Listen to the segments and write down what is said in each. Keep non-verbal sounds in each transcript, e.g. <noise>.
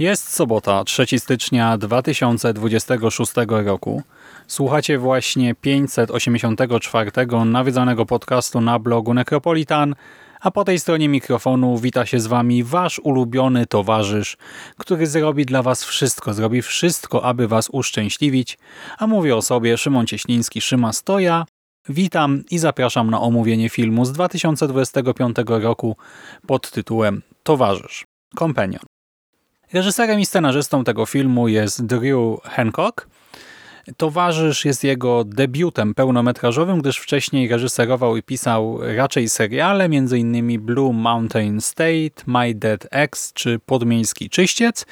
Jest sobota, 3 stycznia 2026 roku. Słuchacie właśnie 584 nawiedzonego podcastu na blogu Necropolitan, a po tej stronie mikrofonu wita się z wami wasz ulubiony towarzysz, który zrobi dla was wszystko, zrobi wszystko, aby was uszczęśliwić, a mówię o sobie Szymon Cieśliński, Szyma Stoja. Witam i zapraszam na omówienie filmu z 2025 roku pod tytułem Towarzysz, Companion. Reżyserem i scenarzystą tego filmu jest Drew Hancock. Towarzysz jest jego debiutem pełnometrażowym, gdyż wcześniej reżyserował i pisał raczej seriale, m.in. Blue Mountain State, My Dead Ex czy Podmiejski Czyściec,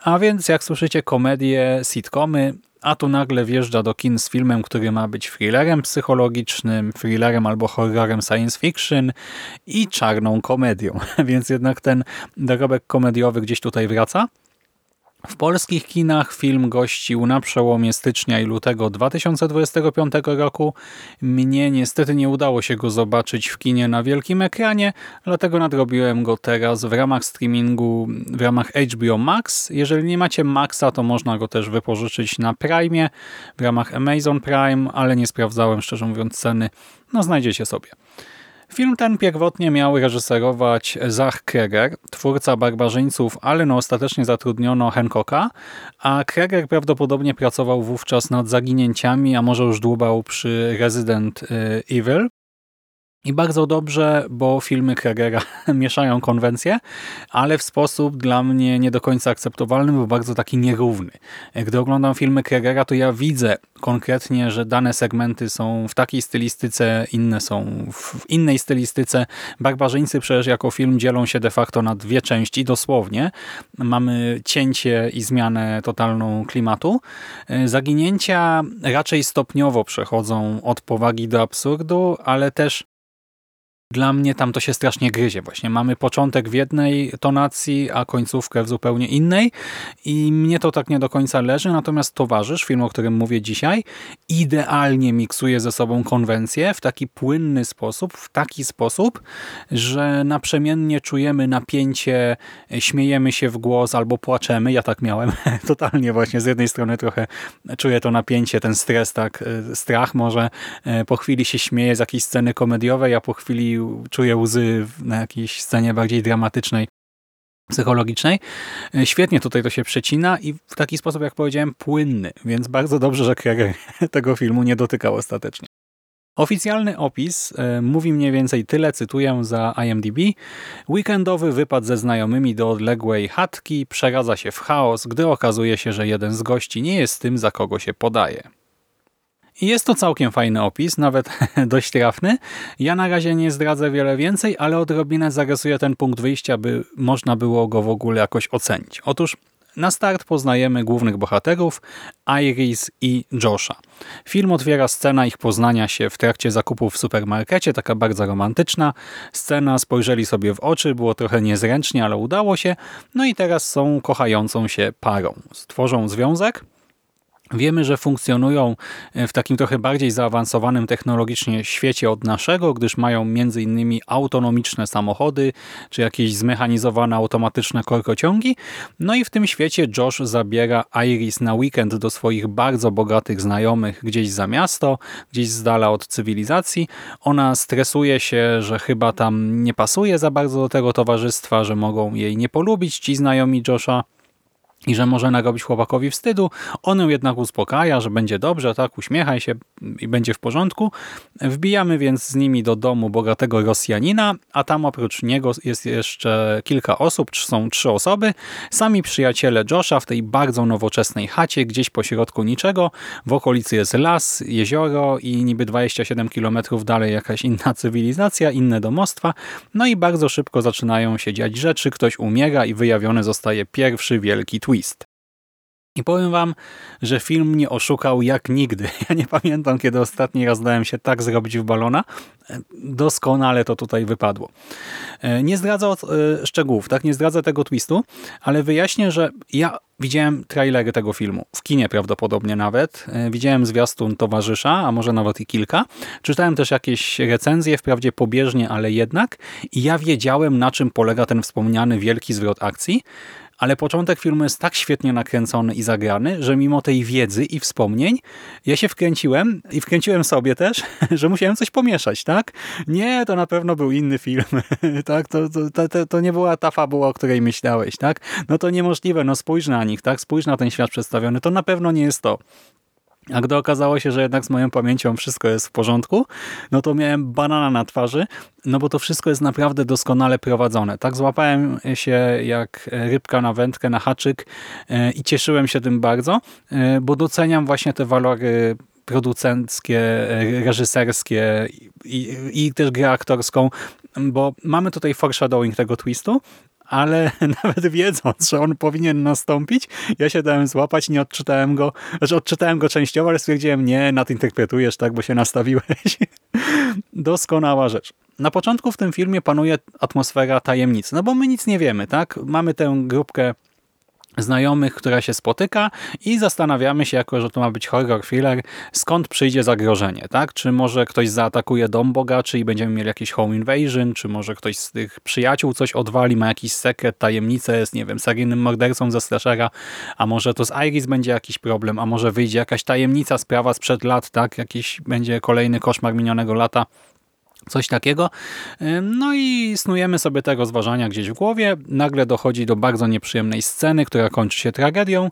a więc jak słyszycie komedie, sitcomy, a tu nagle wjeżdża do kin z filmem, który ma być thrillerem psychologicznym, thrillerem albo horrorem science fiction i czarną komedią. <laughs> Więc jednak ten dorobek komediowy gdzieś tutaj wraca. W polskich kinach film gościł na przełomie stycznia i lutego 2025 roku. Mnie niestety nie udało się go zobaczyć w kinie na wielkim ekranie, dlatego nadrobiłem go teraz w ramach streamingu, w ramach HBO Max. Jeżeli nie macie Maxa, to można go też wypożyczyć na Prime, w ramach Amazon Prime, ale nie sprawdzałem szczerze mówiąc ceny. No znajdziecie sobie. Film ten pierwotnie miał reżyserować Zach Kreger, twórca Barbarzyńców, ale no ostatecznie zatrudniono Hancocka, a Kreger prawdopodobnie pracował wówczas nad zaginięciami, a może już dłubał przy Resident y, Evil. I bardzo dobrze, bo filmy Kregera <laughs> mieszają konwencje, ale w sposób dla mnie nie do końca akceptowalny, bo bardzo taki nierówny. Gdy oglądam filmy Kregera, to ja widzę konkretnie, że dane segmenty są w takiej stylistyce, inne są w innej stylistyce. Barbarzyńcy przecież jako film dzielą się de facto na dwie części, dosłownie. Mamy cięcie i zmianę totalną klimatu. Zaginięcia raczej stopniowo przechodzą od powagi do absurdu, ale też dla mnie tam to się strasznie gryzie. Właśnie mamy początek w jednej tonacji, a końcówkę w zupełnie innej i mnie to tak nie do końca leży, natomiast Towarzysz, film, o którym mówię dzisiaj, idealnie miksuje ze sobą konwencje w taki płynny sposób, w taki sposób, że naprzemiennie czujemy napięcie, śmiejemy się w głos albo płaczemy. Ja tak miałem <laughs> totalnie właśnie. Z jednej strony trochę czuję to napięcie, ten stres, tak, strach może. Po chwili się śmieję z jakiejś sceny komediowej, a po chwili czuję łzy na jakiejś scenie bardziej dramatycznej, psychologicznej. Świetnie tutaj to się przecina i w taki sposób, jak powiedziałem, płynny, więc bardzo dobrze, że Kreger <laughs> tego filmu nie dotykał ostatecznie. Oficjalny opis e, mówi mniej więcej tyle, cytuję za IMDb. Weekendowy wypad ze znajomymi do odległej chatki przeradza się w chaos, gdy okazuje się, że jeden z gości nie jest tym, za kogo się podaje. Jest to całkiem fajny opis, nawet <laughs> dość trafny. Ja na razie nie zdradzę wiele więcej, ale odrobinę zarysuję ten punkt wyjścia, by można było go w ogóle jakoś ocenić. Otóż na start poznajemy głównych bohaterów, Iris i Josha. Film otwiera scena ich poznania się w trakcie zakupów w supermarkecie, taka bardzo romantyczna. Scena spojrzeli sobie w oczy, było trochę niezręcznie, ale udało się. No i teraz są kochającą się parą. Stworzą związek, Wiemy, że funkcjonują w takim trochę bardziej zaawansowanym technologicznie świecie od naszego, gdyż mają innymi autonomiczne samochody, czy jakieś zmechanizowane automatyczne korkociągi. No i w tym świecie Josh zabiera Iris na weekend do swoich bardzo bogatych znajomych gdzieś za miasto, gdzieś z dala od cywilizacji. Ona stresuje się, że chyba tam nie pasuje za bardzo do tego towarzystwa, że mogą jej nie polubić ci znajomi Josha i że może narobić chłopakowi wstydu. On ją jednak uspokaja, że będzie dobrze, tak, uśmiechaj się i będzie w porządku. Wbijamy więc z nimi do domu bogatego Rosjanina, a tam oprócz niego jest jeszcze kilka osób, są trzy osoby. Sami przyjaciele Josha w tej bardzo nowoczesnej chacie, gdzieś po środku niczego. W okolicy jest las, jezioro i niby 27 km dalej jakaś inna <laughs> cywilizacja, inne domostwa. No i bardzo szybko zaczynają się dziać rzeczy, ktoś umiera i wyjawiony zostaje pierwszy wielki twist twist. I powiem wam, że film mnie oszukał jak nigdy. <laughs> Ja nie pamiętam, kiedy ostatni raz dałem się tak zrobić w balona. Doskonale to tutaj wypadło. E, nie zdradzę e, szczegółów, tak? Nie zdradzę tego twistu, ale wyjaśnię, że ja widziałem trailery tego filmu. W kinie prawdopodobnie nawet. E, widziałem zwiastun towarzysza, a może nawet i kilka. Czytałem też jakieś recenzje, wprawdzie pobieżnie, ale jednak. I ja wiedziałem, na czym polega ten wspomniany wielki zwrot akcji ale początek filmu jest tak świetnie nakręcony i zagrany, że mimo tej wiedzy i wspomnień ja się wkręciłem i wkręciłem sobie też, <laughs> że musiałem coś pomieszać, tak? Nie, to na pewno był inny film, <laughs> tak? To, to, to, to nie była ta fabuła, o której myślałeś, tak? No to niemożliwe, no spójrz na nich, tak? Spójrz na ten świat przedstawiony, to na pewno nie jest to. A gdy okazało się, że jednak z moją pamięcią wszystko jest w porządku, no to miałem banana na twarzy, no bo to wszystko jest naprawdę doskonale prowadzone. Tak złapałem się jak rybka na wędkę, na haczyk e, i cieszyłem się tym bardzo, e, bo doceniam właśnie te walory producenckie, e, reżyserskie i, i też grę aktorską, bo mamy tutaj foreshadowing tego twistu, ale <laughs> nawet wiedząc, że on powinien nastąpić, ja się dałem złapać, nie odczytałem go, znaczy odczytałem go częściowo, ale stwierdziłem, nie, nadinterpretujesz tak, bo się nastawiłeś. <laughs> Doskonała rzecz. Na początku w tym filmie panuje atmosfera tajemnicy, no bo my nic nie wiemy, tak? Mamy tę grupkę znajomych, która się spotyka i zastanawiamy się, jako że to ma być horror thriller, skąd przyjdzie zagrożenie, tak? Czy może ktoś zaatakuje dom bogaczy i będziemy mieli jakiś home invasion, czy może ktoś z tych przyjaciół coś odwali, ma jakiś sekret, tajemnicę, jest, nie wiem, seryjnym mordercą ze slashera, a może to z Iris będzie jakiś problem, a może wyjdzie jakaś tajemnica, sprawa sprzed lat, tak? Jakiś będzie kolejny koszmar minionego lata, Coś takiego. No i snujemy sobie te rozważania gdzieś w głowie. Nagle dochodzi do bardzo nieprzyjemnej sceny, która kończy się tragedią,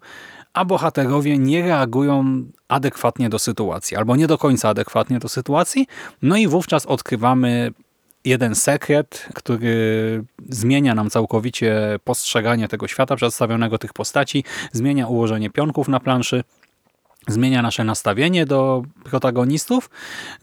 a bohaterowie nie reagują adekwatnie do sytuacji, albo nie do końca adekwatnie do sytuacji. No i wówczas odkrywamy jeden sekret, który zmienia nam całkowicie postrzeganie tego świata przedstawionego, tych postaci, zmienia ułożenie pionków na planszy zmienia nasze nastawienie do protagonistów.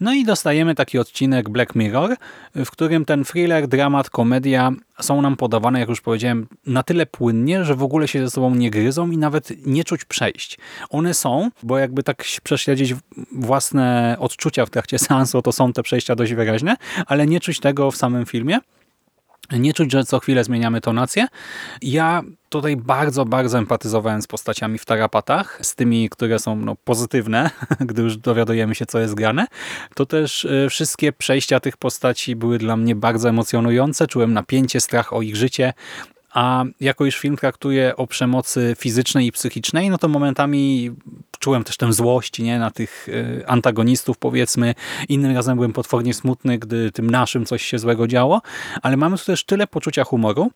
No i dostajemy taki odcinek Black Mirror, w którym ten thriller, dramat, komedia są nam podawane, jak już powiedziałem, na tyle płynnie, że w ogóle się ze sobą nie gryzą i nawet nie czuć przejść. One są, bo jakby tak prześledzić własne odczucia w trakcie <laughs> seansu, to są te przejścia dość wyraźne, ale nie czuć tego w samym filmie. Nie czuć, że co chwilę zmieniamy tonację. Ja tutaj bardzo, bardzo empatyzowałem z postaciami w tarapatach, z tymi, które są no, pozytywne, <laughs> gdy już dowiadujemy się, co jest grane. To też y, wszystkie przejścia tych postaci były dla mnie bardzo emocjonujące. Czułem napięcie, strach o ich życie. A jako już film traktuje o przemocy fizycznej i psychicznej, no to momentami czułem też tę złość nie, na tych y, antagonistów, powiedzmy. Innym razem byłem potwornie smutny, gdy tym naszym coś się złego działo, ale mamy tu też tyle poczucia humoru,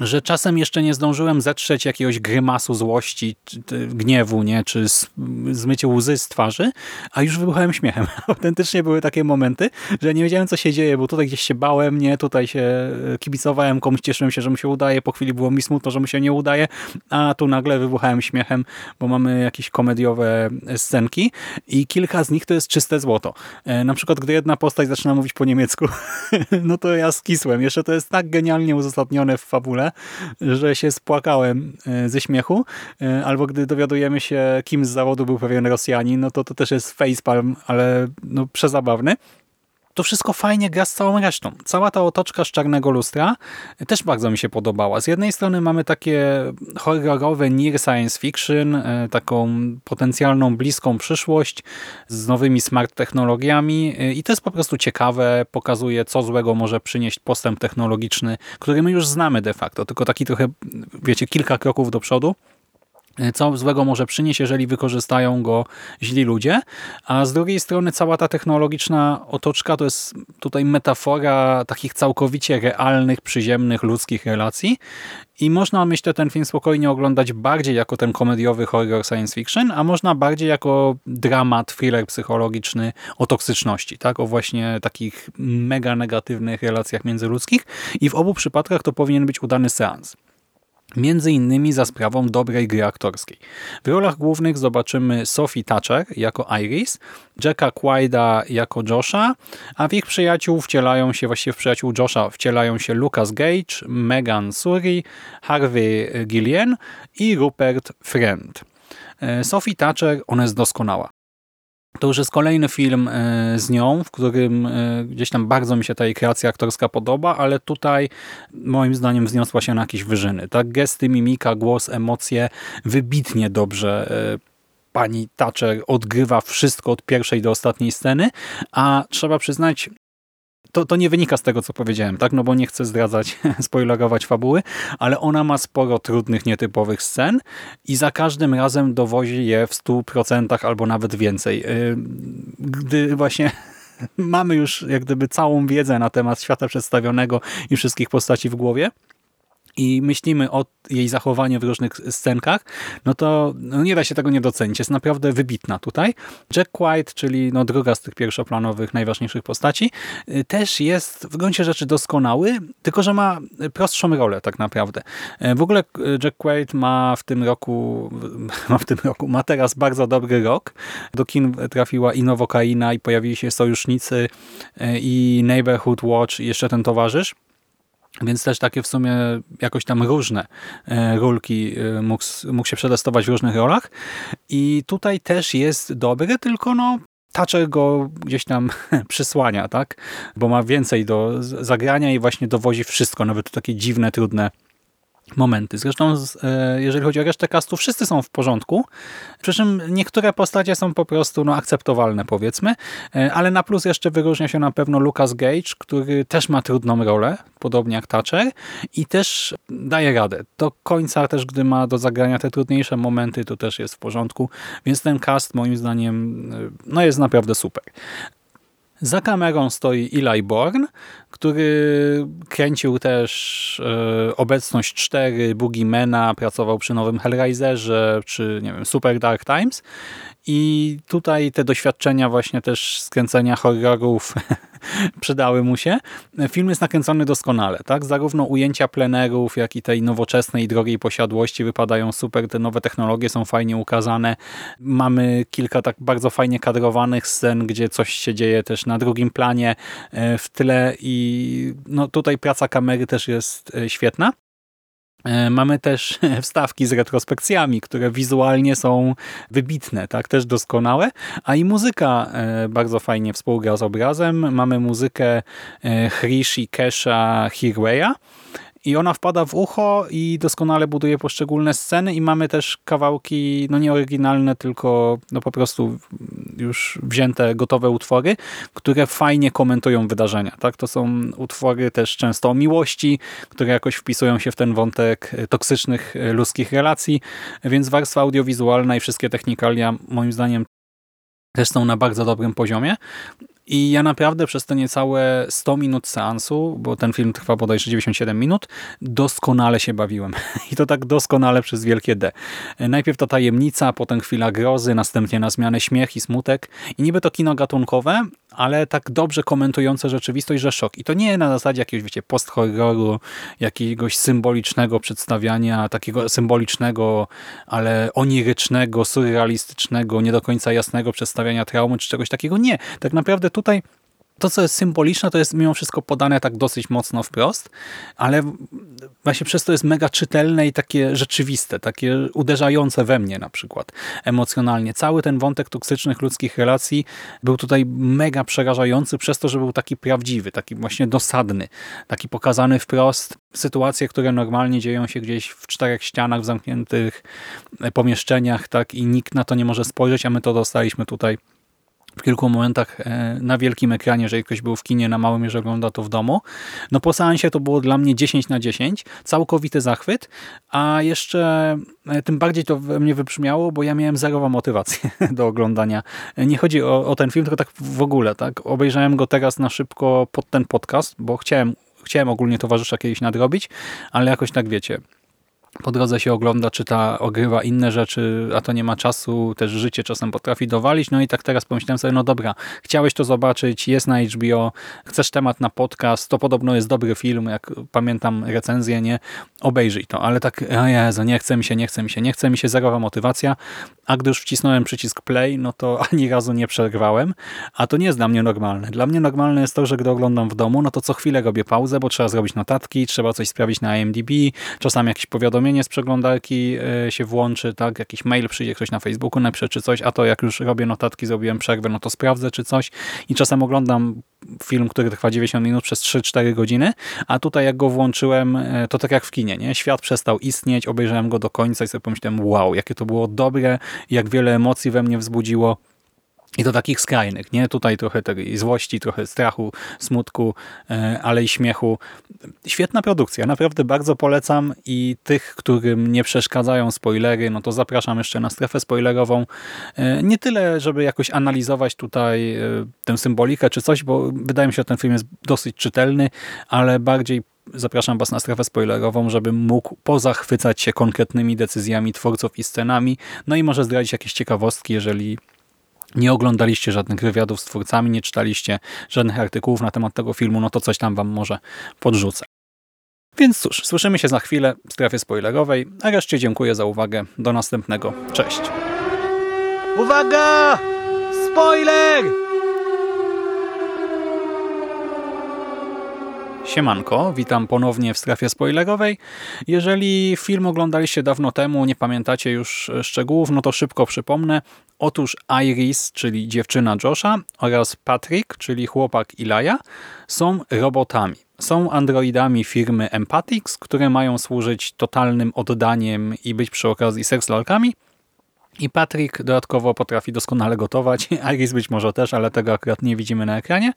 że czasem jeszcze nie zdążyłem zetrzeć jakiegoś grymasu złości, gniewu, nie, czy zmycie łzy z twarzy, a już wybuchałem śmiechem. <laughs> Autentycznie były takie momenty, że nie wiedziałem, co się dzieje, bo tutaj gdzieś się bałem, nie, tutaj się e, kibicowałem, komuś cieszyłem się, że mu się udaje, po chwili było mi smutno, że mu się nie udaje, a tu nagle wybuchałem śmiechem, bo mamy jakieś komediowe scenki i kilka z nich to jest czyste złoto. E, na przykład, gdy jedna postać zaczyna mówić po niemiecku, <laughs> no to ja skisłem. Jeszcze to jest tak genialnie uzasadnione w fabule, że się spłakałem e, ze śmiechu. E, albo gdy dowiadujemy się, kim z zawodu był pewien Rosjanin, no to to też jest facepalm, ale no, przezabawny to wszystko fajnie gra z całą resztą. Cała ta otoczka z czarnego lustra też bardzo mi się podobała. Z jednej strony mamy takie horrorowe near science fiction, e, taką potencjalną bliską przyszłość z nowymi smart technologiami e, i to jest po prostu ciekawe, pokazuje co złego może przynieść postęp technologiczny, który my już znamy de facto, tylko taki trochę, wiecie, kilka kroków do przodu co złego może przynieść, jeżeli wykorzystają go źli ludzie. A z drugiej strony cała ta technologiczna otoczka to jest tutaj metafora takich całkowicie realnych, przyziemnych, ludzkich relacji. I można, myślę, ten film spokojnie oglądać bardziej jako ten komediowy horror science fiction, a można bardziej jako dramat, thriller psychologiczny o toksyczności, tak? o właśnie takich mega negatywnych relacjach międzyludzkich. I w obu przypadkach to powinien być udany seans. Między innymi za sprawą dobrej gry aktorskiej. W rolach głównych zobaczymy Sophie Thatcher jako Iris, Jacka Quaida jako Josha, a w ich przyjaciół wcielają się, właściwie w przyjaciół Josha wcielają się Lucas Gage, Megan Suri, Harvey Gillian i Rupert Friend. E, Sophie Thatcher, ona jest doskonała. To już jest kolejny film e, z nią, w którym e, gdzieś tam bardzo mi się ta jej kreacja aktorska podoba, ale tutaj moim zdaniem wzniosła się na jakieś wyżyny. Tak, gesty, mimika, głos, emocje wybitnie dobrze e, pani Thatcher odgrywa wszystko od pierwszej do ostatniej sceny, a trzeba przyznać, to, to nie wynika z tego, co powiedziałem, tak? No bo nie chcę zdradzać, <laughs> spoilerować fabuły, ale ona ma sporo trudnych, nietypowych scen i za każdym razem dowozi je w 100% albo nawet więcej. Y, gdy właśnie <laughs> mamy już jak gdyby całą wiedzę na temat świata przedstawionego i wszystkich postaci w głowie, i myślimy o jej zachowaniu w różnych scenkach, no to no nie da się tego nie docenić. Jest naprawdę wybitna tutaj. Jack White, czyli no druga z tych pierwszoplanowych, najważniejszych postaci, y, też jest w gruncie rzeczy doskonały, tylko że ma prostszą rolę tak naprawdę. Y, w ogóle y, Jack White ma w tym roku, <laughs> ma w tym roku, ma teraz bardzo dobry rok. Do kin trafiła i Nowokaina i pojawili się Sojusznicy i Neighborhood Watch i jeszcze ten towarzysz. Więc też takie w sumie jakoś tam różne e, rolki e, mógł, mógł się przetestować w różnych rolach. I tutaj też jest dobry, tylko no Thatcher go gdzieś tam <laughs> przysłania, tak? Bo ma więcej do zagrania i właśnie dowozi wszystko, nawet takie dziwne, trudne momenty. Zresztą e, jeżeli chodzi o resztę castu, wszyscy są w porządku, przy czym niektóre postacie są po prostu no, akceptowalne powiedzmy, e, ale na plus jeszcze wyróżnia się na pewno Lucas Gage, który też ma trudną rolę, podobnie jak Thatcher i też daje radę. Do końca też, gdy ma do zagrania te trudniejsze momenty, to też jest w porządku, więc ten cast moim zdaniem e, no, jest naprawdę super. Za kamerą stoi Eli Born, który kręcił też e, Obecność 4, Boogiemana, pracował przy nowym Hellraiserze, czy nie wiem, Super Dark Times i tutaj te doświadczenia właśnie też skręcenia horrorów <laughs> przydały mu się. Film jest nakręcony doskonale. tak? Zarówno ujęcia plenerów, jak i tej nowoczesnej, drogiej posiadłości wypadają super. Te nowe technologie są fajnie ukazane. Mamy kilka tak bardzo fajnie kadrowanych scen, gdzie coś się dzieje też na drugim planie e, w tle i no tutaj praca kamery też jest e, świetna. E, mamy też <laughs> wstawki z retrospekcjami, które wizualnie są wybitne, tak, też doskonałe, a i muzyka e, bardzo fajnie współgra z obrazem. Mamy muzykę e, Hrishi Kesha Hirweya, i ona wpada w ucho i doskonale buduje poszczególne sceny i mamy też kawałki, no nie oryginalne, tylko no po prostu już wzięte, gotowe utwory, które fajnie komentują wydarzenia. Tak? To są utwory też często o miłości, które jakoś wpisują się w ten wątek toksycznych ludzkich relacji, więc warstwa audiowizualna i wszystkie technikalia moim zdaniem też są na bardzo dobrym poziomie. I ja naprawdę przez te niecałe 100 minut seansu, bo ten film trwa bodajże 97 minut, doskonale się bawiłem. <laughs> I to tak doskonale przez wielkie D. Najpierw ta tajemnica, potem chwila grozy, następnie na zmianę śmiech i smutek. I niby to kino gatunkowe, ale tak dobrze komentujące rzeczywistość, że szok. I to nie na zasadzie jakiegoś, wiecie, post-horroru, jakiegoś symbolicznego przedstawiania, takiego symbolicznego, ale onirycznego, surrealistycznego, nie do końca jasnego przedstawiania traumy, czy czegoś takiego. Nie. Tak naprawdę tutaj to, co jest symboliczne, to jest mimo wszystko podane tak dosyć mocno wprost, ale właśnie przez to jest mega czytelne i takie rzeczywiste, takie uderzające we mnie na przykład emocjonalnie. Cały ten wątek toksycznych ludzkich relacji był tutaj mega przerażający przez to, że był taki prawdziwy, taki właśnie dosadny, taki pokazany wprost. Sytuacje, które normalnie dzieją się gdzieś w czterech ścianach, w zamkniętych pomieszczeniach tak i nikt na to nie może spojrzeć, a my to dostaliśmy tutaj w kilku momentach e, na wielkim ekranie, jeżeli ktoś był w kinie na małym, jeżeli ogląda to w domu. No po seansie to było dla mnie 10 na 10, całkowity zachwyt, a jeszcze e, tym bardziej to we mnie wybrzmiało, bo ja miałem zerową motywację <laughs> do oglądania. Nie chodzi o, o ten film, tylko tak w ogóle. tak. Obejrzałem go teraz na szybko pod ten podcast, bo chciałem, chciałem ogólnie towarzysza kiedyś nadrobić, ale jakoś tak wiecie, po drodze się ogląda, czyta, ogrywa inne rzeczy, a to nie ma czasu, też życie czasem potrafi dowalić. No i tak teraz pomyślałem sobie, no dobra, chciałeś to zobaczyć, jest na HBO, chcesz temat na podcast, to podobno jest dobry film, jak pamiętam recenzję, nie? Obejrzyj to, ale tak, o Jezu, nie chce mi się, nie chce mi się, nie chce mi się, zerowa motywacja, a gdy już wcisnąłem przycisk play, no to <laughs> ani razu nie przerwałem, a to nie jest dla mnie normalne. Dla mnie normalne jest to, że gdy oglądam w domu, no to co chwilę robię pauzę, bo trzeba zrobić notatki, trzeba coś sprawić na IMDb, czasami jakieś powiadomienie z przeglądarki e, się włączy, tak, jakiś mail przyjdzie, ktoś na Facebooku napisze czy coś, a to jak już robię notatki, zrobiłem przerwę, no to sprawdzę czy coś i czasem oglądam film, który trwa 90 minut przez 3-4 godziny, a tutaj jak go włączyłem, e, to tak jak w kinie, nie? Świat przestał istnieć, obejrzałem go do końca i sobie pomyślałem, wow, jakie to było dobre, jak wiele emocji we mnie wzbudziło. I to takich skrajnych, nie? Tutaj trochę tej złości, trochę strachu, smutku, e, ale i śmiechu. Świetna produkcja, naprawdę bardzo polecam i tych, którym nie przeszkadzają spoilery, no to zapraszam jeszcze na strefę spoilerową. E, nie tyle, żeby jakoś analizować tutaj e, tę symbolikę czy coś, bo wydaje mi się, że ten film jest dosyć czytelny, ale bardziej zapraszam Was na strefę spoilerową, żebym mógł pozachwycać się konkretnymi decyzjami twórców i scenami, no i może zdradzić jakieś ciekawostki, jeżeli nie oglądaliście żadnych wywiadów z twórcami, nie czytaliście żadnych artykułów na temat tego filmu, no to coś tam wam może podrzucę. Więc cóż, słyszymy się za chwilę w strefie spoilerowej, a reszcie dziękuję za uwagę. Do następnego. Cześć! Uwaga! Spoiler! Siemanko, witam ponownie w strefie spoilerowej. Jeżeli film oglądaliście dawno temu, nie pamiętacie już szczegółów, no to szybko przypomnę. Otóż Iris, czyli dziewczyna Josha oraz Patrick, czyli chłopak Ilaja, są robotami. Są androidami firmy Empathics, które mają służyć totalnym oddaniem i być przy okazji sekslalkami, i Patrick dodatkowo potrafi doskonale gotować. <laughs> Iris być może też, ale tego akurat nie widzimy na ekranie.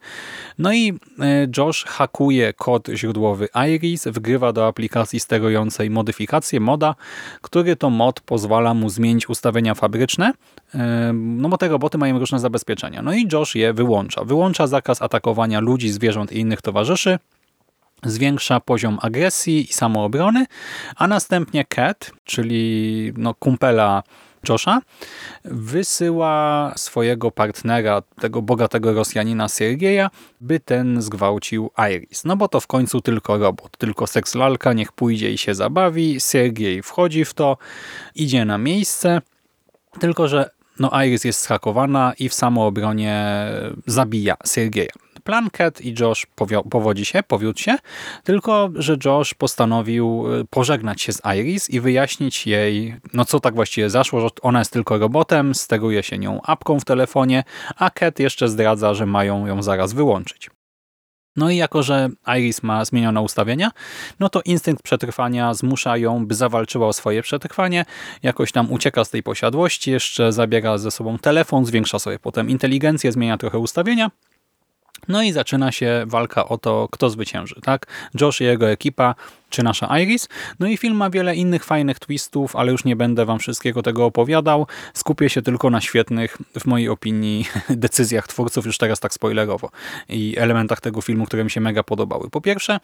No i e, Josh hakuje kod źródłowy Iris, wgrywa do aplikacji sterującej modyfikację moda, który to mod pozwala mu zmienić ustawienia fabryczne, e, no bo te roboty mają różne zabezpieczenia. No i Josh je wyłącza. Wyłącza zakaz atakowania ludzi, zwierząt i innych towarzyszy, zwiększa poziom agresji i samoobrony, a następnie Cat, czyli no, kumpela Josha, wysyła swojego partnera, tego bogatego Rosjanina Sergieja, by ten zgwałcił Iris. No bo to w końcu tylko robot, tylko seks lalka, niech pójdzie i się zabawi. Sergiej wchodzi w to, idzie na miejsce, tylko że no Iris jest schakowana i w samoobronie zabija Sergieja. Plan Cat i Josh powodzi się, powiódł się, tylko że Josh postanowił y, pożegnać się z Iris i wyjaśnić jej, no co tak właściwie zaszło, że ona jest tylko robotem, steruje się nią apką w telefonie, a Cat jeszcze zdradza, że mają ją zaraz wyłączyć. No i jako, że Iris ma zmienione ustawienia, no to instynkt przetrwania zmusza ją, by zawalczyła o swoje przetrwanie, jakoś tam ucieka z tej posiadłości, jeszcze zabiera ze sobą telefon, zwiększa sobie potem inteligencję, zmienia trochę ustawienia, no i zaczyna się walka o to, kto zwycięży. tak? Josh i jego ekipa, czy nasza Iris. No i film ma wiele innych fajnych twistów, ale już nie będę wam wszystkiego tego opowiadał. Skupię się tylko na świetnych, w mojej opinii, <laughs> decyzjach twórców, już teraz tak spoilerowo, i elementach tego filmu, które mi się mega podobały. Po pierwsze,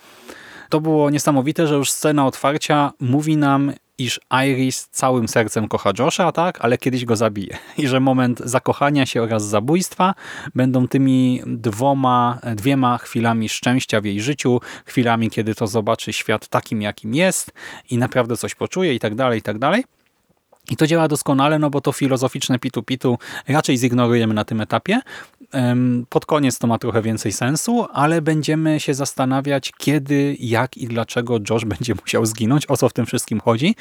to było niesamowite, że już scena otwarcia mówi nam, iż Iris całym sercem kocha Josha, tak, ale kiedyś go zabije. I że moment zakochania się oraz zabójstwa będą tymi dwoma, dwiema chwilami szczęścia w jej życiu, chwilami, kiedy to zobaczy świat takim, jakim jest i naprawdę coś poczuje i tak dalej, i tak dalej. I to działa doskonale, no bo to filozoficzne pitu-pitu raczej zignorujemy na tym etapie. Pod koniec to ma trochę więcej sensu, ale będziemy się zastanawiać, kiedy, jak i dlaczego Josh <laughs> będzie musiał zginąć, o co w tym wszystkim chodzi.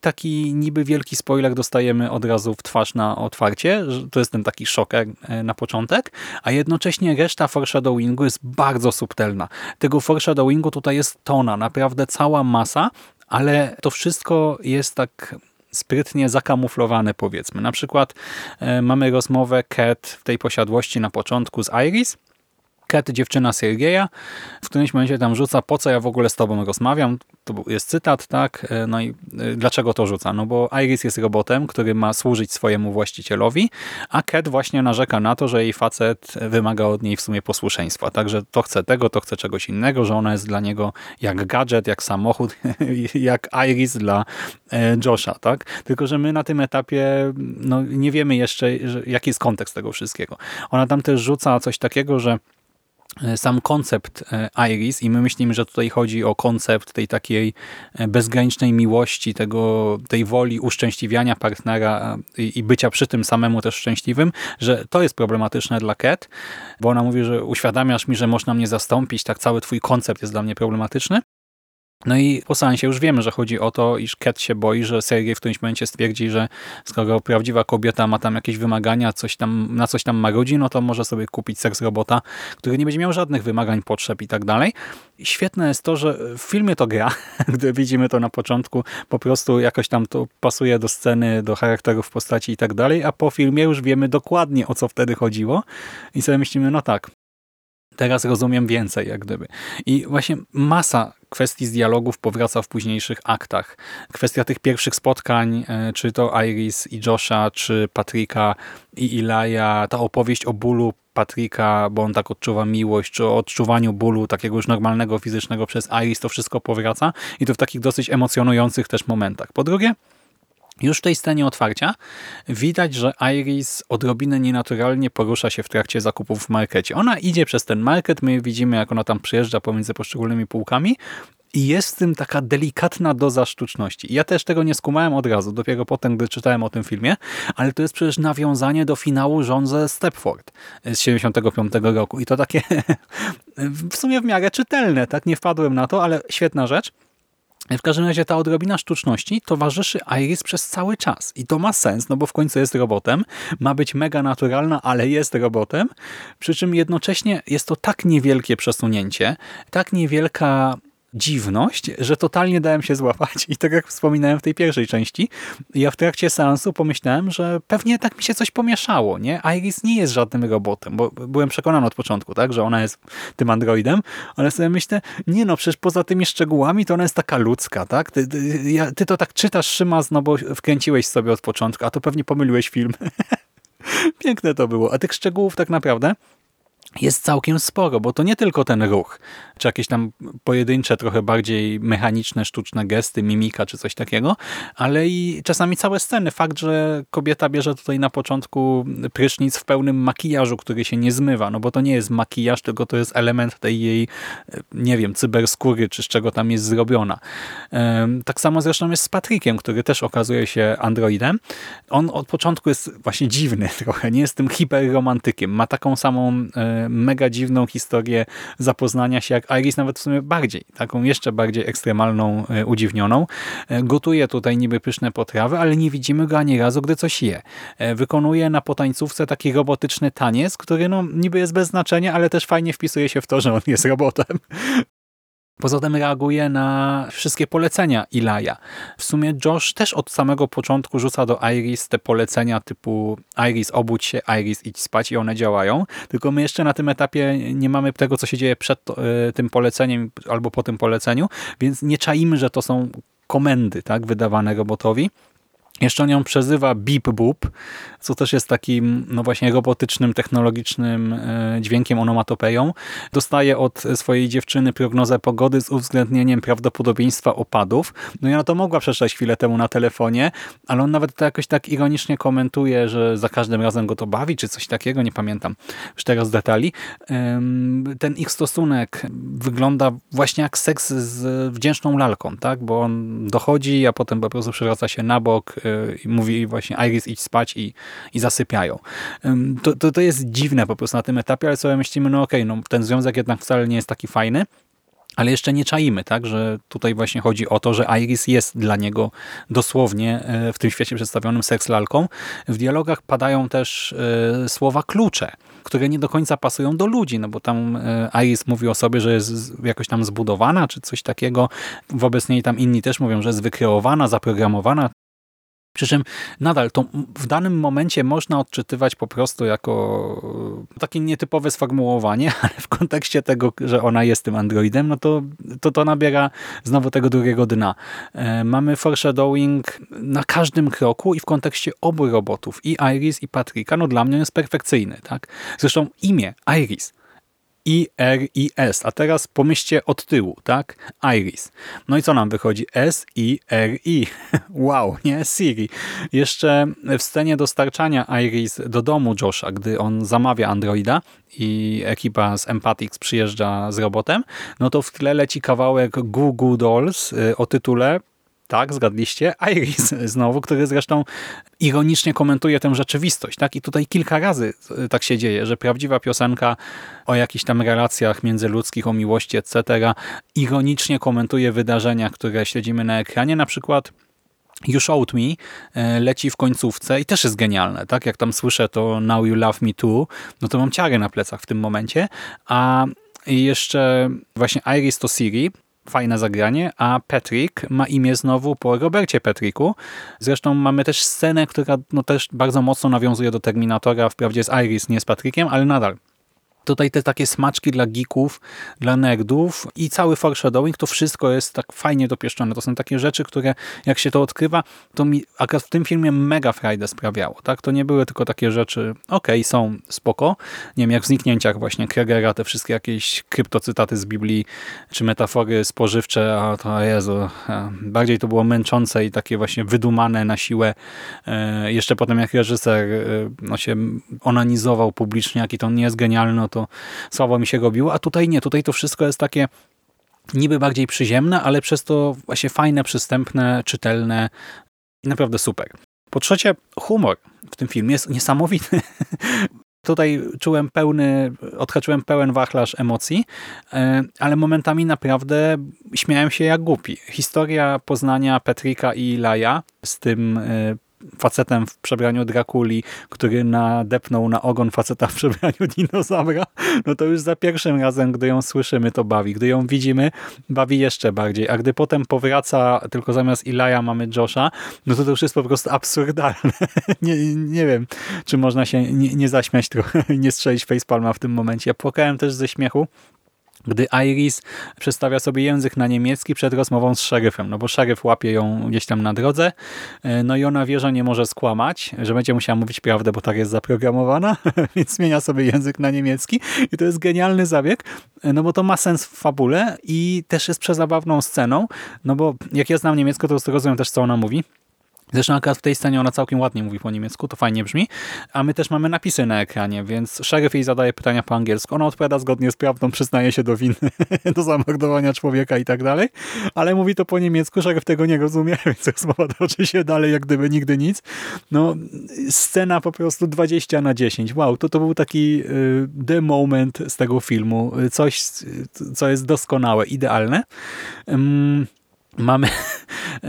Taki niby wielki spoiler dostajemy od razu w twarz na otwarcie, to jest ten taki szoker na początek, a jednocześnie reszta foreshadowingu jest bardzo subtelna. Tego foreshadowingu tutaj jest tona, naprawdę cała masa, ale to wszystko jest tak sprytnie zakamuflowane powiedzmy. Na przykład e, mamy rozmowę Cat w tej posiadłości na początku z Iris, Kat, dziewczyna Sergeja, w którymś momencie tam rzuca, po co ja w ogóle z tobą rozmawiam. To jest cytat, tak? E, no i e, dlaczego to rzuca? No bo Iris jest robotem, który ma służyć swojemu właścicielowi, a Kat właśnie narzeka na to, że jej facet wymaga od niej w sumie posłuszeństwa. Także to chce tego, to chce czegoś innego, że ona jest dla niego jak gadżet, jak samochód, <laughs> jak Iris dla e, Josha, tak? Tylko, że my na tym etapie no, nie wiemy jeszcze, jaki jest kontekst tego wszystkiego. Ona tam też rzuca coś takiego, że sam koncept e, Iris i my myślimy, że tutaj chodzi o koncept tej takiej e, bezgranicznej miłości, tego, tej woli uszczęśliwiania partnera i, i bycia przy tym samemu też szczęśliwym, że to jest problematyczne dla Cat, bo ona mówi, że uświadamiasz mi, że można mnie zastąpić, tak cały twój koncept jest dla mnie problematyczny. No i po seansie już wiemy, że chodzi o to, iż Cat się boi, że Sergiej w którymś momencie stwierdzi, że skoro prawdziwa kobieta ma tam jakieś wymagania, coś tam, na coś tam marudzi, no to może sobie kupić seks robota, który nie będzie miał żadnych wymagań, potrzeb i tak dalej. Świetne jest to, że w filmie to gra, <laughs> gdy widzimy to na początku, po prostu jakoś tam to pasuje do sceny, do charakterów postaci i tak dalej, a po filmie już wiemy dokładnie o co wtedy chodziło i sobie myślimy, no tak, Teraz rozumiem więcej, jak gdyby. I właśnie masa kwestii z dialogów powraca w późniejszych aktach. Kwestia tych pierwszych spotkań, e, czy to Iris i Josha, czy Patryka i Ilaja, ta opowieść o bólu Patryka, bo on tak odczuwa miłość, czy o odczuwaniu bólu takiego już normalnego, fizycznego przez Iris, to wszystko powraca i to w takich dosyć emocjonujących też momentach. Po drugie, już w tej scenie otwarcia widać, że Iris odrobinę nienaturalnie porusza się w trakcie zakupów w markecie. Ona idzie przez ten market, my widzimy jak ona tam przyjeżdża pomiędzy poszczególnymi półkami i jest w tym taka delikatna doza sztuczności. Ja też tego nie skumałem od razu, dopiero potem, gdy czytałem o tym filmie, ale to jest przecież nawiązanie do finału Żądze Stepford z 75 roku i to takie <laughs> w sumie w miarę czytelne, tak? Nie wpadłem na to, ale świetna rzecz. W każdym razie ta odrobina sztuczności towarzyszy Iris przez cały czas. I to ma sens, no bo w końcu jest robotem. Ma być mega naturalna, ale jest robotem. Przy czym jednocześnie jest to tak niewielkie przesunięcie, tak niewielka dziwność, że totalnie dałem się złapać i tak jak wspominałem w tej pierwszej części, ja w trakcie seansu pomyślałem, że pewnie tak mi się coś pomieszało, nie? Iris nie jest żadnym robotem, bo byłem przekonany od początku, tak, że ona jest tym androidem, ale sobie myślę, nie no, przecież poza tymi szczegółami to ona jest taka ludzka, tak? Ty, ty, ja, ty to tak czytasz, Szymas, no bo wkręciłeś sobie od początku, a to pewnie pomyliłeś film. <laughs> Piękne to było, a tych szczegółów tak naprawdę jest całkiem sporo, bo to nie tylko ten ruch, czy jakieś tam pojedyncze, trochę bardziej mechaniczne, sztuczne gesty, mimika czy coś takiego, ale i czasami całe sceny. Fakt, że kobieta bierze tutaj na początku prysznic w pełnym makijażu, który się nie zmywa, no bo to nie jest makijaż, tylko to jest element tej jej, nie wiem, cyberskóry, czy z czego tam jest zrobiona. Tak samo zresztą jest z Patrykiem, który też okazuje się androidem. On od początku jest właśnie dziwny <laughs> trochę, nie jest tym hiperromantykiem. Ma taką samą mega dziwną historię zapoznania się jak Iris, nawet w sumie bardziej, taką jeszcze bardziej ekstremalną, e, udziwnioną. E, gotuje tutaj niby pyszne potrawy, ale nie widzimy go ani razu, gdy coś je. E, wykonuje na potańcówce taki robotyczny taniec, który no niby jest bez znaczenia, ale też fajnie wpisuje się w to, że on jest robotem. Poza tym reaguje na wszystkie polecenia Ilaja. W sumie Josh też od samego początku rzuca do Iris te polecenia typu Iris obudź się, Iris idź spać i one działają. Tylko my jeszcze na tym etapie nie mamy tego, co się dzieje przed e, tym poleceniem albo po tym poleceniu, więc nie czaimy, że to są komendy tak, wydawane robotowi. Jeszcze on ją przezywa Beep Boop, co też jest takim no właśnie robotycznym, technologicznym e, dźwiękiem, onomatopeją. Dostaje od swojej dziewczyny prognozę pogody z uwzględnieniem prawdopodobieństwa opadów. No i ona to mogła przeczytać chwilę temu na telefonie, ale on nawet to jakoś tak ironicznie komentuje, że za każdym razem go to bawi, czy coś takiego, nie pamiętam już teraz detali. Ten ich stosunek wygląda właśnie jak seks z wdzięczną lalką, tak? bo on dochodzi, a potem po prostu przewraca się na bok, i mówi właśnie Iris idź spać i, i zasypiają. To, to, to jest dziwne po prostu na tym etapie, ale sobie myślimy, no okej, okay, no ten związek jednak wcale nie jest taki fajny, ale jeszcze nie czaimy, tak, że tutaj właśnie chodzi o to, że Iris jest dla niego dosłownie e, w tym świecie przedstawionym seks lalką. W dialogach padają też e, słowa klucze, które nie do końca pasują do ludzi, no bo tam Iris mówi o sobie, że jest jakoś tam zbudowana, czy coś takiego. Wobec niej tam inni też mówią, że jest wykreowana, zaprogramowana, Przy czym nadal to w danym momencie można odczytywać po prostu jako e, takie nietypowe sformułowanie, <laughs> ale w kontekście tego, że ona jest tym androidem, no to to, to nabiera znowu tego drugiego dna. E, mamy foreshadowing na każdym kroku i w kontekście obu robotów, i Iris, i Patryka, no dla mnie jest perfekcyjny. tak. Zresztą imię Iris i, R, I, S. A teraz pomyślcie od tyłu, tak? Iris. No i co nam wychodzi? S, I, R, I. <laughs> Wow, nie? Siri. Jeszcze w scenie dostarczania Iris do domu Josha, gdy on zamawia Androida i ekipa z Empathics przyjeżdża z robotem, no to w tle leci kawałek Goo Goo Dolls y, o tytule tak, zgadliście, Iris znowu, który zresztą ironicznie komentuje tę rzeczywistość. tak? I tutaj kilka razy e, tak się dzieje, że prawdziwa piosenka o jakichś tam relacjach międzyludzkich, o miłości, etc. ironicznie komentuje wydarzenia, które śledzimy na ekranie. Na przykład You Showed Me e, leci w końcówce i też jest genialne. tak? Jak tam słyszę to Now You Love Me Too, no to mam ciarę na plecach w tym momencie. A jeszcze właśnie Iris to Siri, fajne zagranie, a Patrick ma imię znowu po Robercie Patricku. Zresztą mamy też scenę, która no też bardzo mocno nawiązuje do Terminatora, wprawdzie z Iris, nie z Patrickiem, ale nadal Tutaj te takie smaczki dla geeków, dla nerdów i cały foreshadowing, to wszystko jest tak fajnie dopieszczone. To są takie rzeczy, które jak się to odkrywa, to mi akurat w tym filmie mega frajdę sprawiało. Tak? To nie były tylko takie rzeczy, okej, okay, są spoko. Nie wiem, jak w zniknięciach właśnie Kregera, te wszystkie jakieś kryptocytaty z Biblii, czy metafory spożywcze, a to Jezu, bardziej to było męczące i takie właśnie wydumane na siłę. E, jeszcze potem jak reżyser e, no, się onanizował publicznie, jaki to nie jest genialny, to słabo mi się robiło, a tutaj nie, tutaj to wszystko jest takie niby bardziej przyziemne, ale przez to właśnie fajne, przystępne, czytelne i naprawdę super. Po trzecie, humor w tym filmie jest niesamowity. <laughs> Tutaj czułem pełny, odhaczyłem pełen wachlarz emocji, e, ale momentami naprawdę śmiałem się jak głupi. Historia poznania Petrika i Laja z tym e, facetem w przebraniu Drakuli, który nadepnął na ogon faceta w przebraniu dinozaura, no to już za pierwszym razem, gdy ją słyszymy, to bawi. Gdy ją widzimy, bawi jeszcze bardziej. A gdy potem powraca, tylko zamiast Ilaja mamy Josha, no to to już jest po prostu absurdalne. <laughs> nie, nie wiem, czy można się nie, nie zaśmiać trochę nie strzelić facepalma w tym momencie. Ja płakałem też ze śmiechu, gdy Iris przestawia sobie język na niemiecki przed rozmową z szeryfem, no bo szeryf łapie ją gdzieś tam na drodze, e, no i ona wie, że nie może skłamać, że będzie musiała mówić prawdę, bo tak jest zaprogramowana, <laughs> więc zmienia sobie język na niemiecki i to jest genialny zabieg, e, no bo to ma sens w fabule i też jest przezabawną sceną, no bo jak ja znam niemiecko, to rozumiem też, co ona mówi, Zresztą akurat w tej scenie ona całkiem ładnie mówi po niemiecku, to fajnie brzmi, a my też mamy napisy na ekranie, więc szeryf jej zadaje pytania po angielsku. Ona odpowiada zgodnie z prawdą, przyznaje się do winy, <laughs> do zamordowania człowieka i tak dalej, ale mówi to po niemiecku, szeryf tego nie rozumie, <laughs> więc rozmowa toczy się dalej jak gdyby nigdy nic. No, scena po prostu 20 na 10. Wow, to to był taki y, the moment z tego filmu, coś, co jest doskonałe, idealne. Mamy <laughs>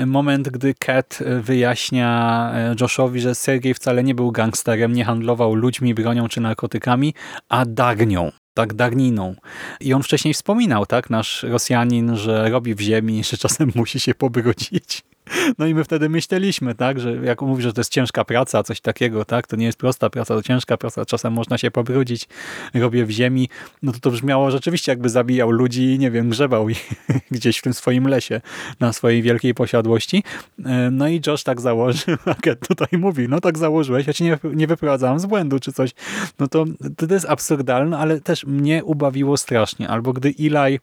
moment, gdy Kat wyjaśnia e, Joshowi, że Sergiej wcale nie był gangsterem, nie handlował ludźmi, bronią czy narkotykami, a dagnią tak dagniną. I on wcześniej wspominał, tak, nasz Rosjanin, że robi w ziemi, że czasem musi się pobrudzić. <laughs> No i my wtedy myśleliśmy, tak, że jak mówi, że to jest ciężka praca, coś takiego, tak, to nie jest prosta praca, to ciężka praca, czasem można się pobrudzić, robię w ziemi, no to to brzmiało rzeczywiście jakby zabijał ludzi i nie wiem, grzebał ich <laughs> gdzieś w tym swoim lesie na swojej wielkiej posiadłości. E, no i Josh tak założył, <laughs> a tutaj mówi, no tak założyłeś, ja cię nie, nie wyprowadzałem z błędu czy coś. No to, to jest absurdalne, ale też mnie ubawiło strasznie. Albo gdy Eli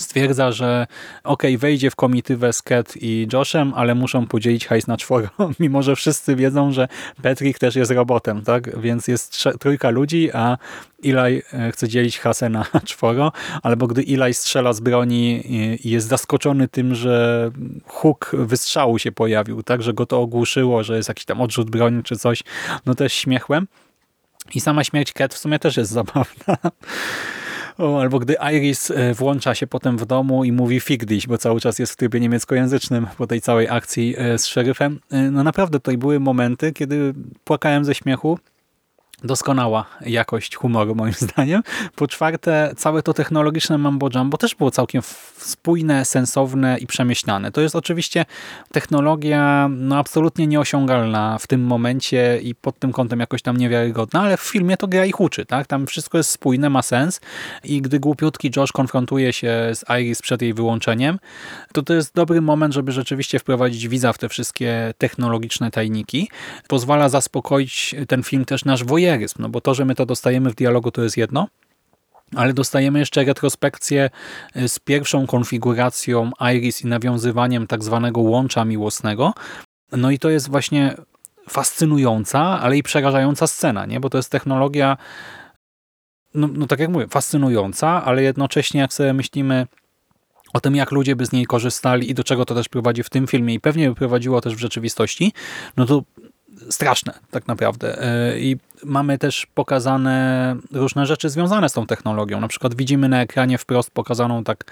stwierdza, że ok, wejdzie w komitywę z Cat i Joshem, ale muszą podzielić hajs na czworo, <laughs> mimo że wszyscy wiedzą, że Patrick też jest robotem, tak? Więc jest trójka ludzi, a Eli e, chce dzielić hasę na <laughs> czworo, albo gdy Eli strzela z broni i jest zaskoczony tym, że huk wystrzału się pojawił, tak? Że go to ogłuszyło, że jest jakiś tam odrzut broni czy coś, no też śmiechłem. I sama śmierć Cat w sumie też jest zabawna. <laughs> Albo gdy Iris e, włącza się potem w domu i mówi Figdiś, bo cały czas jest w trybie niemieckojęzycznym po tej całej akcji e, z szeryfem. E, no naprawdę tutaj były momenty, kiedy płakałem ze śmiechu Doskonała jakość humoru moim <laughs> zdaniem. Po czwarte, całe to technologiczne mambo jumbo też było całkiem spójne, sensowne i przemyślane. To jest oczywiście technologia no, absolutnie nieosiągalna w tym momencie i pod tym kątem jakoś tam niewiarygodna, ale w filmie to gra ich uczy. Tak? Tam wszystko jest spójne, ma sens i gdy głupiutki Josh konfrontuje się z Iris przed jej wyłączeniem, to to jest dobry moment, żeby rzeczywiście wprowadzić widza w te wszystkie technologiczne tajniki. Pozwala zaspokoić ten film też nasz wojenny voyeuryzm, no bo to, że my to dostajemy w dialogu to jest jedno, ale dostajemy jeszcze retrospekcję y, z pierwszą konfiguracją Iris i nawiązywaniem tak zwanego łącza miłosnego. No i to jest właśnie fascynująca, ale i przerażająca scena, nie? bo to jest technologia, no, no tak jak mówię, fascynująca, ale jednocześnie jak sobie myślimy o tym, jak ludzie by z niej korzystali i do czego to też prowadzi w tym filmie i pewnie by prowadziło też w rzeczywistości, no to straszne tak naprawdę. E, I mamy też pokazane różne rzeczy związane z tą technologią. Na przykład widzimy na ekranie wprost pokazaną tak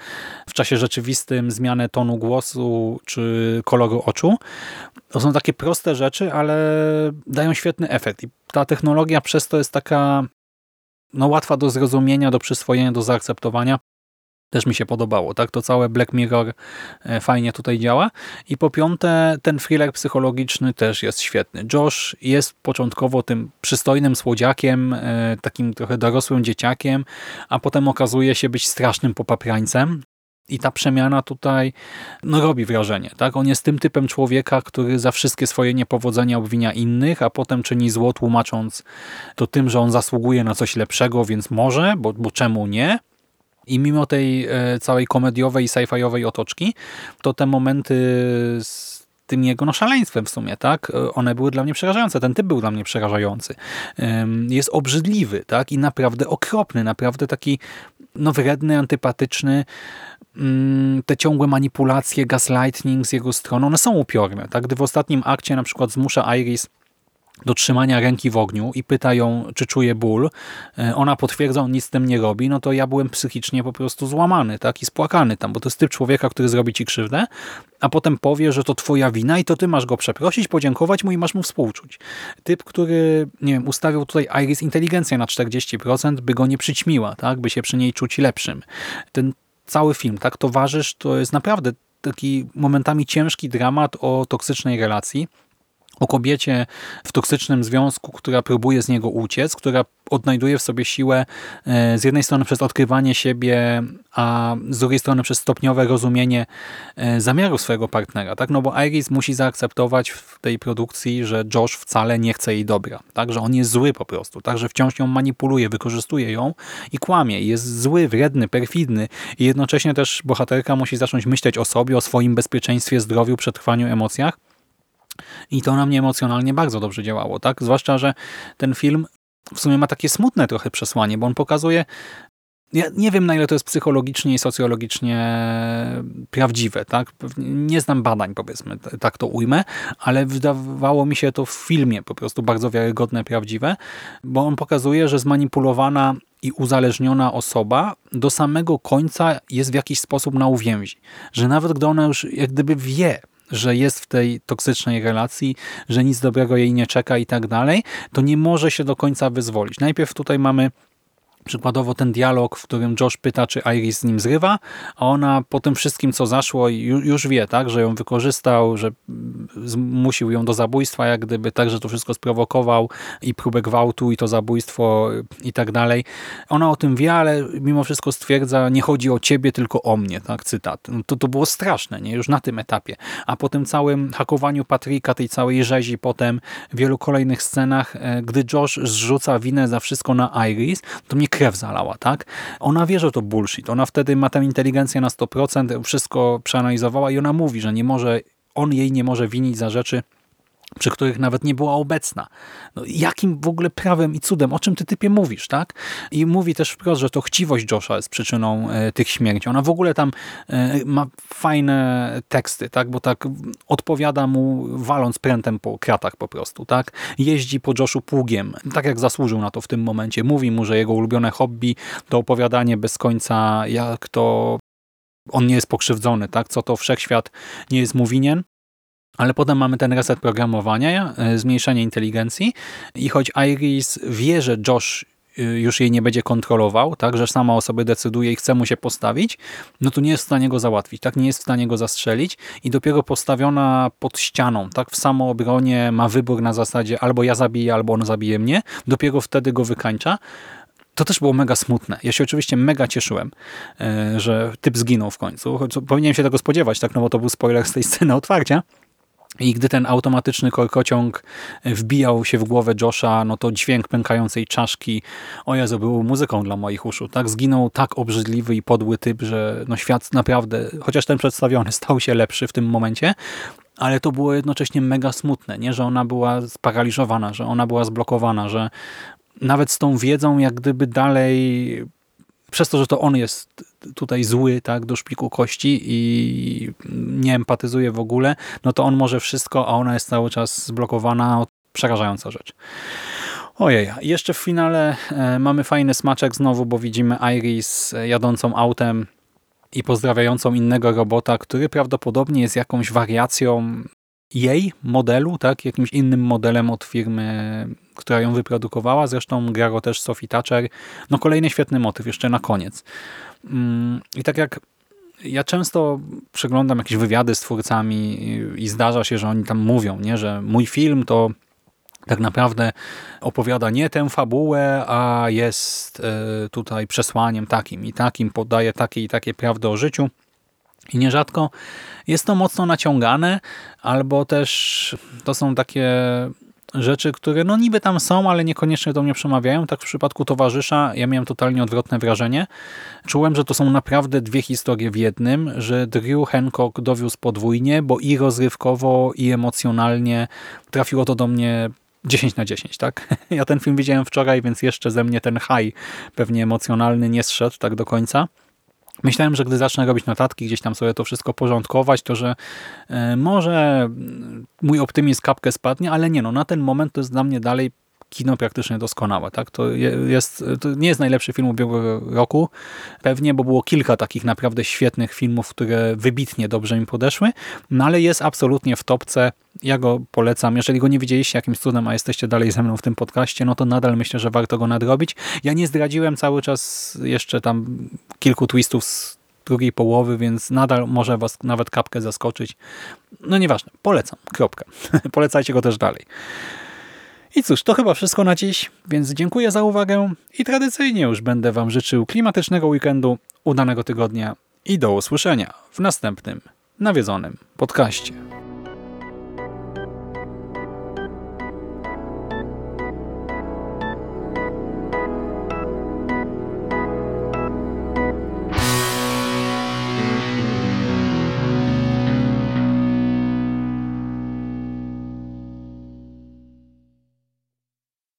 w czasie rzeczywistym zmianę tonu głosu czy koloru oczu. To są takie proste rzeczy, ale dają świetny efekt. I ta technologia przez to jest taka no, łatwa do zrozumienia, do przyswojenia, do zaakceptowania też mi się podobało. Tak, To całe Black Mirror e, fajnie tutaj działa. I po piąte, ten thriller psychologiczny też jest świetny. Josh jest początkowo tym przystojnym słodziakiem, e, takim trochę dorosłym dzieciakiem, a potem okazuje się być strasznym popaprańcem. I ta przemiana tutaj no, robi wrażenie. Tak? On jest tym typem człowieka, który za wszystkie swoje niepowodzenia obwinia innych, a potem czyni zło, tłumacząc to tym, że on zasługuje na coś lepszego, więc może, bo, bo czemu nie? I mimo tej e, całej komediowej sci-fiowej otoczki, to te momenty z tym jego no, szaleństwem w sumie, tak? E, one były dla mnie przerażające. Ten typ był dla mnie przerażający. Jest obrzydliwy, tak? I naprawdę okropny, naprawdę taki no, wredny, antypatyczny. Mm, te ciągłe manipulacje, gaslighting z jego strony, one są upiorne, tak? Gdy w ostatnim akcie na przykład zmusza Iris do trzymania ręki w ogniu i pyta ją, czy czuje ból, e, ona potwierdza, on nic z tym nie robi, no to ja byłem psychicznie po prostu złamany tak i spłakany tam, bo to jest typ człowieka, który zrobi ci krzywdę, a potem powie, że to twoja wina i to ty masz go przeprosić, podziękować mu i masz mu współczuć. Typ, który, nie wiem, ustawił tutaj Iris inteligencję na 40%, by go nie przyćmiła, tak, by się przy niej czuć lepszym. Ten cały film, tak, towarzysz, to jest naprawdę taki momentami ciężki dramat o toksycznej relacji, o kobiecie w toksycznym związku, która próbuje z niego uciec, która odnajduje w sobie siłę e, z jednej strony przez odkrywanie siebie, a z drugiej strony przez stopniowe rozumienie e, zamiaru swojego partnera. Tak? No bo Iris musi zaakceptować w tej produkcji, że Josh wcale nie chce jej dobra, tak? że on jest zły po prostu, tak? że wciąż ją manipuluje, wykorzystuje ją i kłamie. Jest zły, wredny, perfidny i jednocześnie też bohaterka musi zacząć myśleć o sobie, o swoim bezpieczeństwie, zdrowiu, przetrwaniu, emocjach i to na mnie emocjonalnie bardzo dobrze działało, tak? Zwłaszcza, że ten film w sumie ma takie smutne trochę przesłanie, bo on pokazuje ja nie wiem, na ile to jest psychologicznie i socjologicznie prawdziwe. Tak? Nie znam badań, powiedzmy, tak to ujmę, ale wydawało mi się to w filmie po prostu bardzo wiarygodne, prawdziwe, bo on pokazuje, że zmanipulowana i uzależniona osoba do samego końca jest w jakiś sposób na uwięzi. Że nawet gdy ona już jak gdyby wie, że jest w tej toksycznej relacji, że nic dobrego jej nie czeka i tak dalej, to nie może się do końca wyzwolić. Najpierw tutaj mamy Przykładowo ten dialog, w którym Josh pyta, czy Iris z nim zrywa, a ona po tym wszystkim, co zaszło, już wie, tak, że ją wykorzystał, że zmusił ją do zabójstwa, jak gdyby, tak, że to wszystko sprowokował i próbę gwałtu i to zabójstwo i tak dalej. Ona o tym wie, ale mimo wszystko stwierdza, nie chodzi o ciebie, tylko o mnie, tak, cytat. No to, to było straszne, nie, już na tym etapie. A po tym całym hakowaniu Patryka, tej całej rzezi, potem w wielu kolejnych scenach, e, gdy Josh zrzuca winę za wszystko na Iris, to mnie krew zalała, tak? Ona wie, że to bullshit. Ona wtedy ma tę inteligencję na 100%, wszystko przeanalizowała i ona mówi, że nie może, on jej nie może winić za rzeczy, przy których nawet nie była obecna. No, jakim w ogóle prawem i cudem, o czym ty typie mówisz, tak? I mówi też wprost, że to chciwość Josha jest przyczyną e, tych śmierci. Ona w ogóle tam e, ma fajne teksty, tak? Bo tak odpowiada mu waląc prętem po kratach po prostu, tak? Jeździ po Joshu pługiem, tak jak zasłużył na to w tym momencie. Mówi mu, że jego ulubione hobby to opowiadanie bez końca, jak to on nie jest pokrzywdzony, tak? Co to wszechświat nie jest mu winien ale potem mamy ten reset programowania, e, zmniejszenie inteligencji i choć Iris wie, że Josh e, już jej nie będzie kontrolował, tak, że sama o sobie decyduje i chce mu się postawić, no to nie jest w stanie go załatwić, tak, nie jest w stanie go zastrzelić i dopiero postawiona pod ścianą, tak, w samoobronie ma wybór na zasadzie albo ja zabiję, albo on zabije mnie, dopiero wtedy go wykańcza. To też było mega smutne. Ja się oczywiście mega cieszyłem, e, że typ zginął w końcu. Choć powinienem się tego spodziewać, tak, no bo to był spoiler z tej sceny otwarcia. I gdy ten automatyczny korkociąg wbijał się w głowę Josha, no to dźwięk pękającej czaszki, o Jezu, był muzyką dla moich uszu. Tak zginął tak obrzydliwy i podły typ, że no świat naprawdę, chociaż ten przedstawiony <laughs> stał się lepszy w tym momencie, ale to było jednocześnie mega smutne, nie? że ona była sparaliżowana, że ona była zblokowana, że nawet z tą wiedzą jak gdyby dalej przez to, że to on jest tutaj zły tak, do szpiku kości i nie empatyzuje w ogóle, no to on może wszystko, a ona jest cały czas zblokowana. Przerażająca rzecz. Ojej, jeszcze w finale e, mamy fajny smaczek znowu, bo widzimy Iris e, jadącą autem i pozdrawiającą innego robota, który prawdopodobnie jest jakąś wariacją jej modelu, tak, jakimś innym modelem od firmy, która ją wyprodukowała. Zresztą gra go też Sophie Thatcher. No kolejny świetny motyw, jeszcze na koniec. Mm, I tak jak ja często przeglądam jakieś wywiady z twórcami i zdarza się, że oni tam mówią, nie, że mój film to tak naprawdę opowiada nie tę fabułę, a jest e, tutaj przesłaniem takim i takim, podaje takie i takie prawdy o życiu. I nierzadko jest to mocno naciągane, albo też to są takie rzeczy, które no niby tam są, ale niekoniecznie do mnie przemawiają. Tak w przypadku Towarzysza ja miałem totalnie odwrotne wrażenie. Czułem, że to są naprawdę dwie historie w jednym, że Drew Hancock dowiózł podwójnie, bo i rozrywkowo, i emocjonalnie trafiło to do mnie 10 na 10, tak? <laughs> Ja ten film widziałem wczoraj, więc jeszcze ze mnie ten high pewnie emocjonalny nie zszedł tak do końca. Myślałem, że gdy zacznę robić notatki, gdzieś tam sobie to wszystko porządkować, to że e, może mój optymizm kapkę spadnie, ale nie, no na ten moment to jest dla mnie dalej kino praktycznie doskonałe. Tak? To, jest, to nie jest najlepszy film ubiegłego roku, pewnie, bo było kilka takich naprawdę świetnych filmów, które wybitnie dobrze mi podeszły, no ale jest absolutnie w topce. Ja go polecam. Jeżeli go nie widzieliście jakimś cudem, a jesteście dalej ze mną w tym podcaście, no to nadal myślę, że warto go nadrobić. Ja nie zdradziłem cały czas jeszcze tam kilku twistów z drugiej połowy, więc nadal może was nawet kapkę zaskoczyć. No nieważne, polecam, kropka. <laughs> Polecajcie go też dalej. I cóż, to chyba wszystko na dziś, więc dziękuję za uwagę i tradycyjnie już będę Wam życzył klimatycznego weekendu, udanego tygodnia i do usłyszenia w następnym nawiedzonym podcaście.